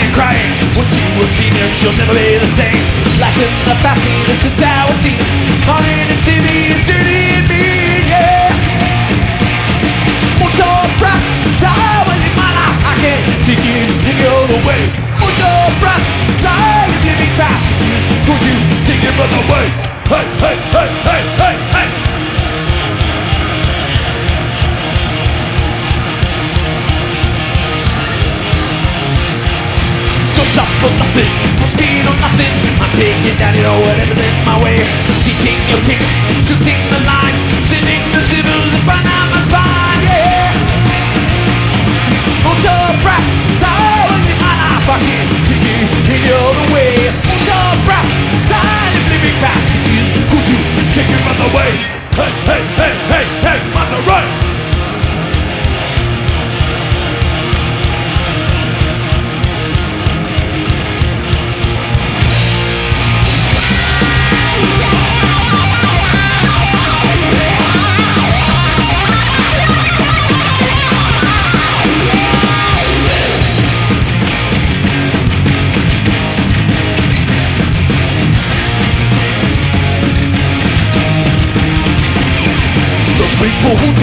And crying, once you have seen her, she'll never be the same. Life in the fast lane is just how it seems. Morning and city is dirty and mean, yeah. Mucho will live my life. I can't take it any other way. Mucho am living fast. Could you take your breath away? Hey, hey, hey, hey, hey, for nothing, no speed or nothing. I'm taking down, you know, whatever's in my way.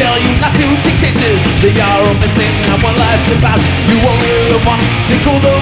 Tell you not to take chances. They are all missing and one life's about You only live once, take all the